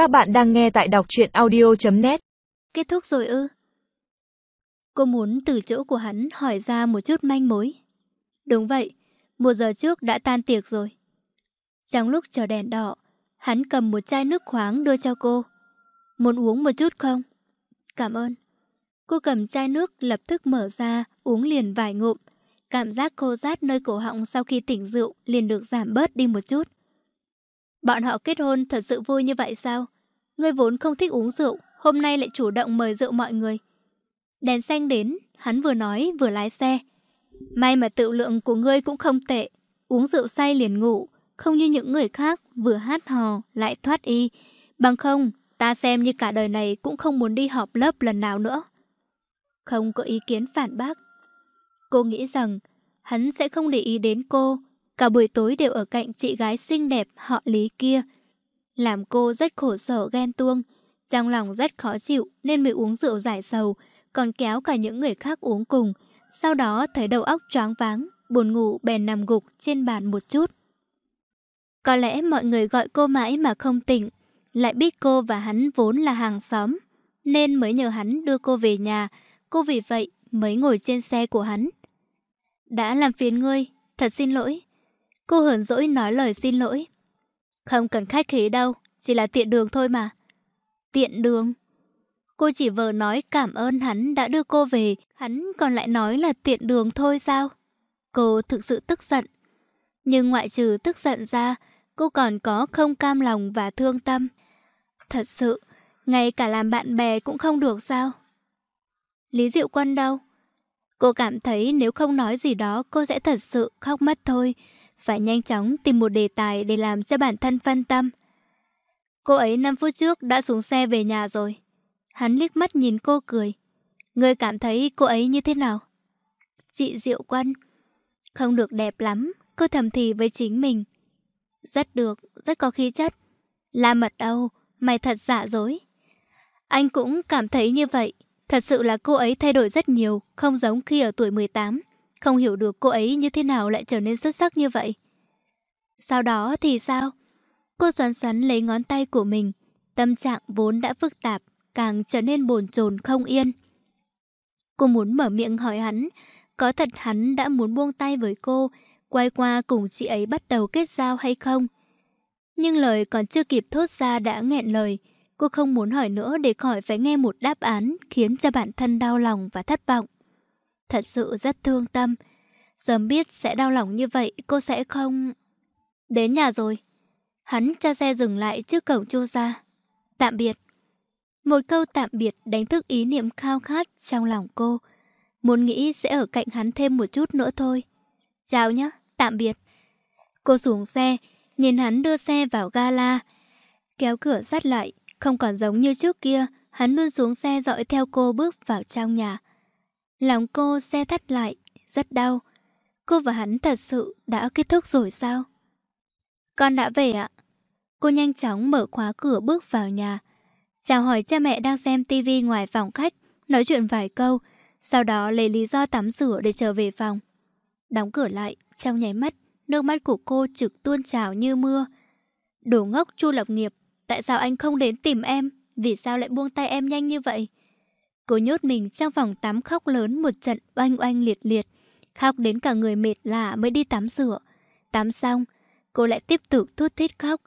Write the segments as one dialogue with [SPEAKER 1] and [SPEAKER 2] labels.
[SPEAKER 1] Các bạn đang nghe tại đọc truyện audio.net
[SPEAKER 2] Kết thúc rồi ư? Cô muốn từ chỗ của hắn hỏi ra một chút manh mối. Đúng vậy, một giờ trước đã tan tiệc rồi. Trong lúc chờ đèn đỏ, hắn cầm một chai nước khoáng đưa cho cô. Muốn uống một chút không? Cảm ơn. Cô cầm chai nước lập tức mở ra, uống liền vài ngụm. Cảm giác khô rát nơi cổ họng sau khi tỉnh rượu liền được giảm bớt đi một chút. Bọn họ kết hôn thật sự vui như vậy sao? Ngươi vốn không thích uống rượu, hôm nay lại chủ động mời rượu mọi người. Đèn xanh đến, hắn vừa nói vừa lái xe. May mà tự lượng của ngươi cũng không tệ. Uống rượu say liền ngủ, không như những người khác vừa hát hò lại thoát y. Bằng không, ta xem như cả đời này cũng không muốn đi họp lớp lần nào nữa. Không có ý kiến phản bác. Cô nghĩ rằng hắn sẽ không để ý đến cô, cả buổi tối đều ở cạnh chị gái xinh đẹp họ Lý kia. Làm cô rất khổ sở ghen tuông, trong lòng rất khó chịu nên mới uống rượu giải sầu, còn kéo cả những người khác uống cùng. Sau đó thấy đầu óc choáng váng, buồn ngủ bèn nằm gục trên bàn một chút. Có lẽ mọi người gọi cô mãi mà không tỉnh, lại biết cô và hắn vốn là hàng xóm, nên mới nhờ hắn đưa cô về nhà, cô vì vậy mới ngồi trên xe của hắn. Đã làm phiền ngươi, thật xin lỗi. Cô hờn dỗi nói lời xin lỗi. Không cần khách khí đâu, chỉ là tiện đường thôi mà. Tiện đường? Cô chỉ vờ nói cảm ơn hắn đã đưa cô về, hắn còn lại nói là tiện đường thôi sao? Cô thực sự tức giận. Nhưng ngoại trừ tức giận ra, cô còn có không cam lòng và thương tâm. Thật sự, ngay cả làm bạn bè cũng không được sao? Lý Diệu Quân đâu? Cô cảm thấy nếu không nói gì đó cô sẽ thật sự khóc mất thôi. Phải nhanh chóng tìm một đề tài để làm cho bản thân phân tâm. Cô ấy 5 phút trước đã xuống xe về nhà rồi. Hắn liếc mắt nhìn cô cười. Người cảm thấy cô ấy như thế nào? Chị Diệu Quân. Không được đẹp lắm, cô thầm thì với chính mình. Rất được, rất có khí chất. La mật đâu, mày thật giả dối. Anh cũng cảm thấy như vậy. Thật sự là cô ấy thay đổi rất nhiều, không giống khi ở tuổi 18. Không hiểu được cô ấy như thế nào lại trở nên xuất sắc như vậy. Sau đó thì sao? Cô xoắn xoắn lấy ngón tay của mình. Tâm trạng vốn đã phức tạp, càng trở nên bồn chồn không yên. Cô muốn mở miệng hỏi hắn, có thật hắn đã muốn buông tay với cô, quay qua cùng chị ấy bắt đầu kết giao hay không? Nhưng lời còn chưa kịp thốt ra đã nghẹn lời. Cô không muốn hỏi nữa để khỏi phải nghe một đáp án khiến cho bản thân đau lòng và thất vọng. Thật sự rất thương tâm. Sớm biết sẽ đau lòng như vậy cô sẽ không... Đến nhà rồi. Hắn cho xe dừng lại trước cổng chu ra. Tạm biệt. Một câu tạm biệt đánh thức ý niệm khao khát trong lòng cô. Muốn nghĩ sẽ ở cạnh hắn thêm một chút nữa thôi. Chào nhé, tạm biệt. Cô xuống xe, nhìn hắn đưa xe vào gala. Kéo cửa sát lại, không còn giống như trước kia, hắn luôn xuống xe dõi theo cô bước vào trong nhà. Lòng cô xe thắt lại, rất đau. Cô và hắn thật sự đã kết thúc rồi sao? Con đã về ạ. Cô nhanh chóng mở khóa cửa bước vào nhà. Chào hỏi cha mẹ đang xem tivi ngoài phòng khách, nói chuyện vài câu, sau đó lấy lý do tắm rửa để trở về phòng. Đóng cửa lại, trong nháy mắt, nước mắt của cô trực tuôn trào như mưa. Đồ ngốc Chu Lập Nghiệp, tại sao anh không đến tìm em? Vì sao lại buông tay em nhanh như vậy? Cô nhốt mình trong phòng tắm khóc lớn một trận oanh oanh liệt liệt. Khóc đến cả người mệt lạ mới đi tắm rửa. Tắm xong, cô lại tiếp tục thút thít khóc.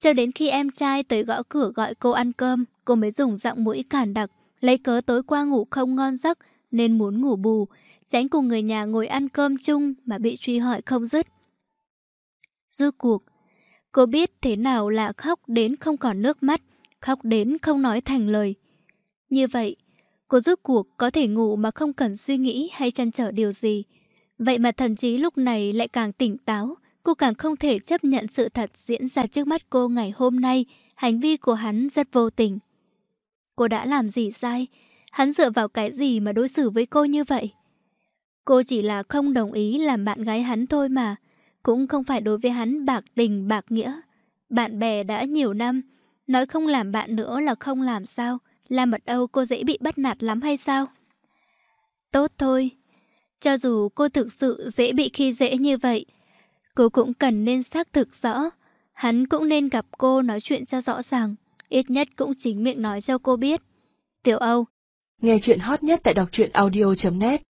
[SPEAKER 2] Cho đến khi em trai tới gõ cửa gọi cô ăn cơm, cô mới dùng giọng mũi cản đặc, lấy cớ tối qua ngủ không ngon giấc nên muốn ngủ bù, tránh cùng người nhà ngồi ăn cơm chung mà bị truy hỏi không dứt. Rốt cuộc, cô biết thế nào là khóc đến không còn nước mắt, khóc đến không nói thành lời. Như vậy, cô rốt cuộc có thể ngủ mà không cần suy nghĩ hay chăn trở điều gì. Vậy mà thần trí lúc này lại càng tỉnh táo, cô càng không thể chấp nhận sự thật diễn ra trước mắt cô ngày hôm nay, hành vi của hắn rất vô tình. Cô đã làm gì sai? Hắn dựa vào cái gì mà đối xử với cô như vậy? Cô chỉ là không đồng ý làm bạn gái hắn thôi mà, cũng không phải đối với hắn bạc tình bạc nghĩa. Bạn bè đã nhiều năm, nói không làm bạn nữa là không làm sao? Làm mật Âu cô dễ bị bắt nạt lắm hay sao? Tốt thôi, cho dù cô thực sự dễ bị khi dễ như vậy, cô cũng cần nên xác thực rõ. Hắn cũng nên gặp cô nói chuyện cho rõ ràng. ít nhất cũng chính miệng nói cho cô biết. Tiểu Âu
[SPEAKER 3] Nghe chuyện hot nhất tại đọc truyện audio.net